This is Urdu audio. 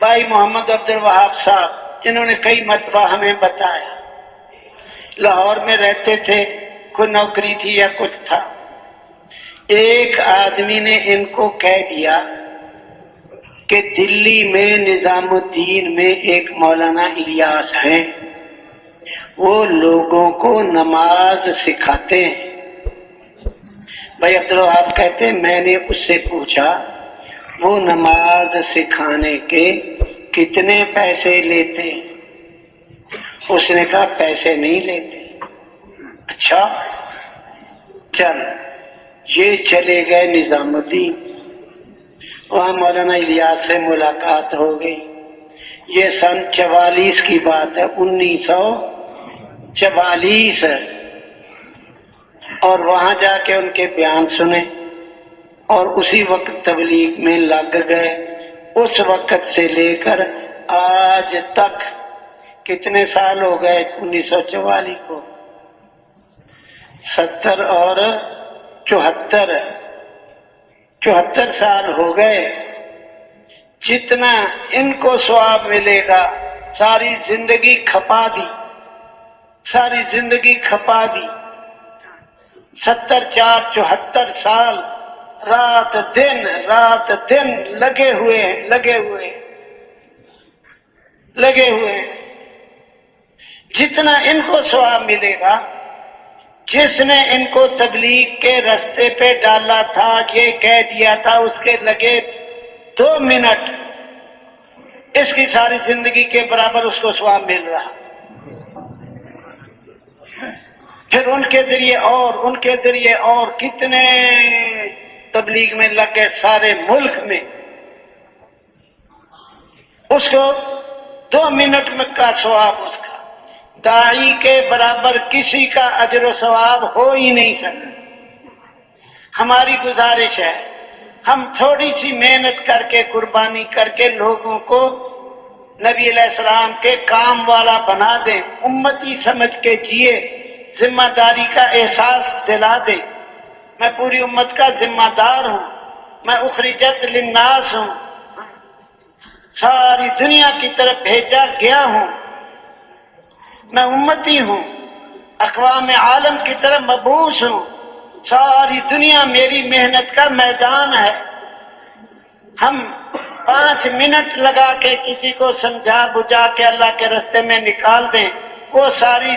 بھائی محمد عبد الوہاب صاحب، جنہوں نے کئی مرتبہ ہمیں بتایا۔ لاہور میں رہتے تھے، کوئی نوکری تھی یا کچھ تھا۔ ایک آدمی نے ان کو کہہ دیا کہ دلی میں نظام الدین میں ایک مولانا الیاس ہیں۔ وہ لوگوں کو نماز سکھاتے ہیں۔ بھائی عبد الوہاب کہتے ہیں، میں نے اس سے پوچھا وہ نماز سکھانے کے کتنے پیسے لیتے اس نے کہا، پیسے نہیں لیتے۔ اچھا چل، یہ چلے گئے نظام الدین۔ وہاں مولانا الیاس سے ملاقات ہو گئی۔ یہ سن چوالیس کی بات ہے، انیس سو چوالیس۔ اور وہاں جا کے ان کے بیان سنے اور اسی وقت تبلیغ میں لگ گئے۔ اس وقت سے لے کر آج تک کتنے سال ہو گئے انیس سو چوالیس کو؟ ستر اور چوہتر۔ چوہتر سال ہو گئے۔ جتنا ان کو سواب ملے گا، ساری زندگی کھپا دی۔ ساری زندگی کھپا دی۔ ستر، چار، چوہتر سال۔ رات دن رات دن لگے ہوئے ہیں لگے ہوئے لگے ہوئے۔ جتنا ان کو سواب ملے گا، جس نے ان کو تبلیغ کے رستے پہ ڈالا تھا، یہ کہہ دیا تھا، اس کے لگے دو منٹ۔ اس کی ساری زندگی کے برابر اس کو سواب مل رہا۔ پھر ان کے ذریعے اور، ان کے ذریعے اور کتنے تبلیغ میں لگے سارے ملک میں۔ اس کو دو منٹ میں کا سواب اس کا۔ دائی کے برابر کسی کا اجر و ثواب ہو ہی نہیں سکتا۔ ہماری گزارش ہے، ہم تھوڑی سی محنت کر کے، قربانی کر کے لوگوں کو نبی علیہ السلام کے کام والا بنا دیں، امتی سمجھ کے جیے، ذمہ داری کا احساس دلا دے میں پوری امت کا ذمہ دار ہوں۔ میں اخرجت للناس ہوں۔ ساری دنیا کی طرف بھیجا گیا ہوں۔ میں امتی ہوں۔ اقوام عالم کی طرف مبوس ہوں۔ ساری دنیا میری محنت کا میدان ہے۔ ہم پانچ منٹ لگا کے کسی کو سمجھا بجھا کے اللہ کے رستے میں نکال دیں، وہ ساری